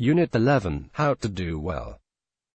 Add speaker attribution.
Speaker 1: Unit 11 How to Do Well.